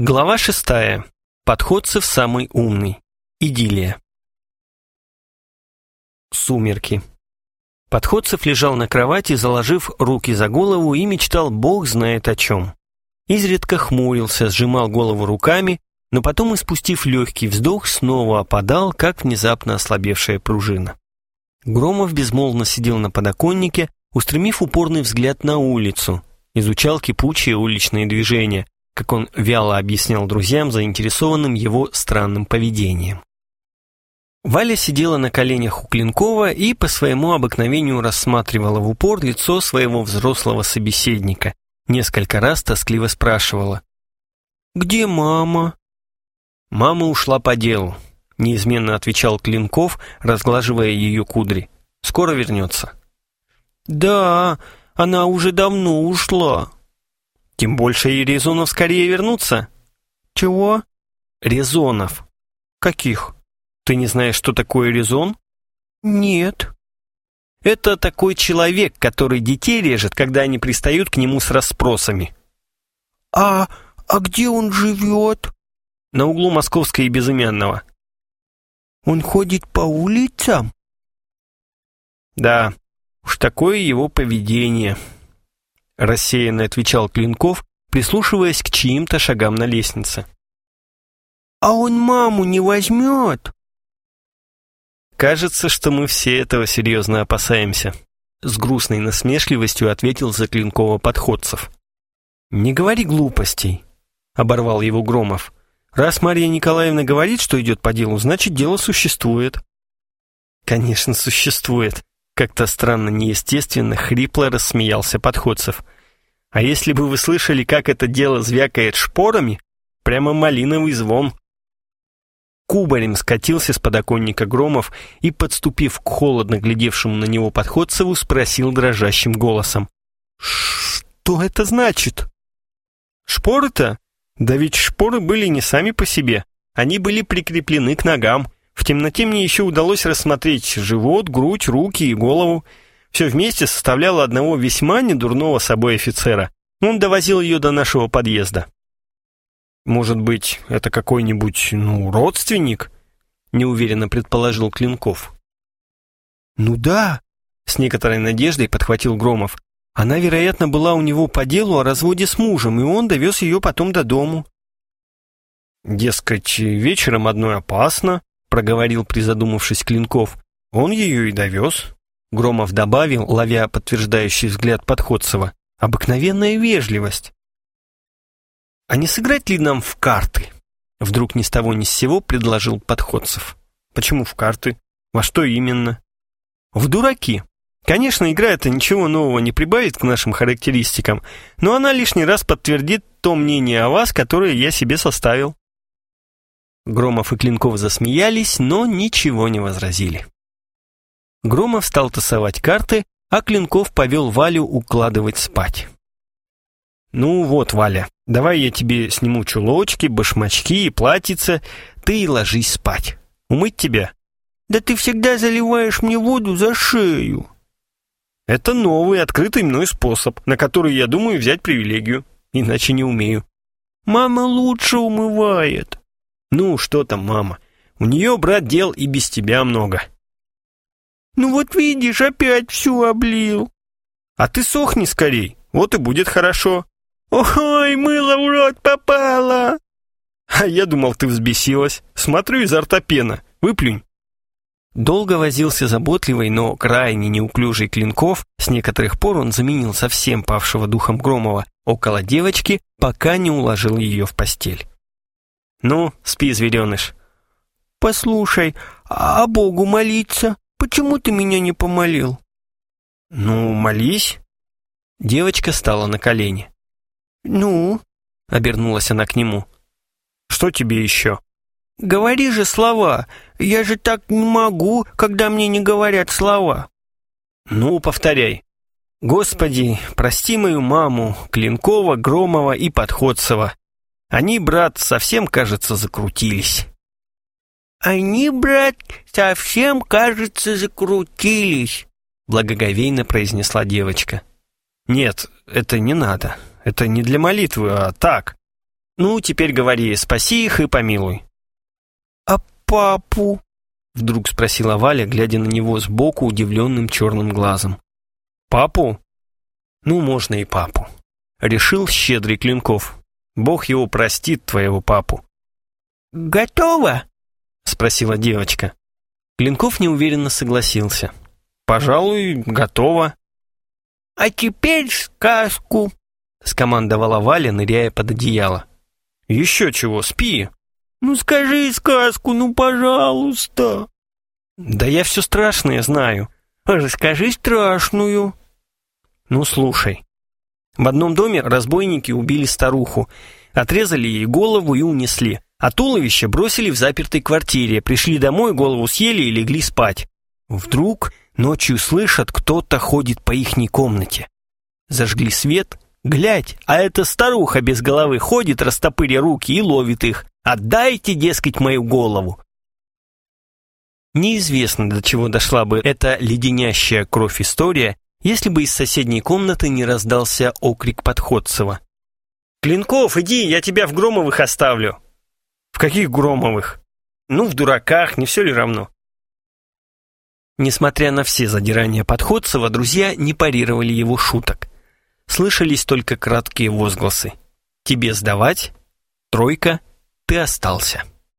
Глава шестая. Подходцев самый умный. Идиллия. Сумерки. Подходцев лежал на кровати, заложив руки за голову и мечтал бог знает о чем. Изредка хмурился, сжимал голову руками, но потом, испустив легкий вздох, снова опадал, как внезапно ослабевшая пружина. Громов безмолвно сидел на подоконнике, устремив упорный взгляд на улицу, изучал кипучие уличные движения, как он вяло объяснял друзьям, заинтересованным его странным поведением. Валя сидела на коленях у Клинкова и по своему обыкновению рассматривала в упор лицо своего взрослого собеседника. Несколько раз тоскливо спрашивала. «Где мама?» «Мама ушла по делу», — неизменно отвечал Клинков, разглаживая ее кудри. «Скоро вернется». «Да, она уже давно ушла», тем больше и резонов скорее вернуться. Чего? Резонов. Каких? Ты не знаешь, что такое резон? Нет. Это такой человек, который детей режет, когда они пристают к нему с расспросами. А, а где он живет? На углу Московской и Безымянного. Он ходит по улицам? Да, уж такое его поведение рассеянно отвечал Клинков, прислушиваясь к чьим-то шагам на лестнице. «А он маму не возьмет?» «Кажется, что мы все этого серьезно опасаемся», с грустной насмешливостью ответил за Клинкова подходцев. «Не говори глупостей», — оборвал его Громов. «Раз Марья Николаевна говорит, что идет по делу, значит, дело существует». «Конечно, существует», как-то странно неестественно хрипло рассмеялся Подходцев. А если бы вы слышали, как это дело звякает шпорами, прямо малиновый звон. Кубарем скатился с подоконника Громов и, подступив к холодно глядевшему на него Подходцеву, спросил дрожащим голосом. «Что это значит?» «Шпоры-то? Да ведь шпоры были не сами по себе. Они были прикреплены к ногам. В темноте мне еще удалось рассмотреть живот, грудь, руки и голову. Все вместе составляло одного весьма недурного собой офицера. Он довозил ее до нашего подъезда. «Может быть, это какой-нибудь, ну, родственник?» неуверенно предположил Клинков. «Ну да», — с некоторой надеждой подхватил Громов. «Она, вероятно, была у него по делу о разводе с мужем, и он довез ее потом до дому». «Дескать, вечером одной опасно, — проговорил, призадумавшись Клинков. «Он ее и довез». Громов добавил, ловя подтверждающий взгляд Подходцева. «Обыкновенная вежливость». «А не сыграть ли нам в карты?» Вдруг ни с того ни с сего предложил Подходцев. «Почему в карты? Во что именно?» «В дураки. Конечно, игра эта ничего нового не прибавит к нашим характеристикам, но она лишний раз подтвердит то мнение о вас, которое я себе составил». Громов и Клинков засмеялись, но ничего не возразили. Громов стал тасовать карты, а Клинков повел Валю укладывать спать. «Ну вот, Валя, давай я тебе сниму чулочки, башмачки и платьице, ты и ложись спать. Умыть тебя?» «Да ты всегда заливаешь мне воду за шею». «Это новый, открытый мной способ, на который я думаю взять привилегию, иначе не умею». «Мама лучше умывает». «Ну, что там, мама? У нее, брат, дел и без тебя много». «Ну вот видишь, опять всю облил». «А ты сохни скорей, вот и будет хорошо». «Ой, мыло в рот попало!» «А я думал, ты взбесилась. Смотрю изо рта пена. Выплюнь». Долго возился заботливый, но крайне неуклюжий Клинков, с некоторых пор он заменил совсем павшего духом Громова, около девочки, пока не уложил ее в постель. «Ну, спи, звереныш». «Послушай, а Богу молиться? Почему ты меня не помолил?» «Ну, молись». Девочка стала на колени. «Ну?» — обернулась она к нему. «Что тебе еще?» «Говори же слова. Я же так не могу, когда мне не говорят слова». «Ну, повторяй. Господи, прости мою маму, Клинкова, Громова и Подходцева. Они, брат, совсем, кажется, закрутились. «Они, брат, совсем, кажется, закрутились», — благоговейно произнесла девочка. «Нет, это не надо. Это не для молитвы, а так». Ну, теперь говори, спаси их и помилуй. А папу? Вдруг спросила Валя, глядя на него сбоку удивленным черным глазом. Папу? Ну, можно и папу. Решил щедрый Клинков. Бог его простит, твоего папу. Готово? Спросила девочка. Клинков неуверенно согласился. Пожалуй, готово. А теперь сказку, скомандовала Валя, ныряя под одеяло. Еще чего, спи. Ну скажи сказку, ну пожалуйста. Да я все страшное знаю. Расскажи страшную. Ну слушай. В одном доме разбойники убили старуху, отрезали ей голову и унесли, а туловище бросили в запертой квартире, пришли домой, голову съели и легли спать. Вдруг ночью слышат, кто-то ходит по ихней комнате. Зажгли свет, глядь, а эта старуха без головы ходит, растопыря руки и ловит их. Отдайте, дескать, мою голову. Неизвестно, до чего дошла бы эта леденящая кровь история, если бы из соседней комнаты не раздался окрик Подходцева. «Клинков, иди, я тебя в Громовых оставлю». «В каких Громовых?» «Ну, в дураках, не все ли равно?» Несмотря на все задирания Подходцева, друзья не парировали его шуток. Слышались только краткие возгласы. «Тебе сдавать?» «Тройка?» ты остался.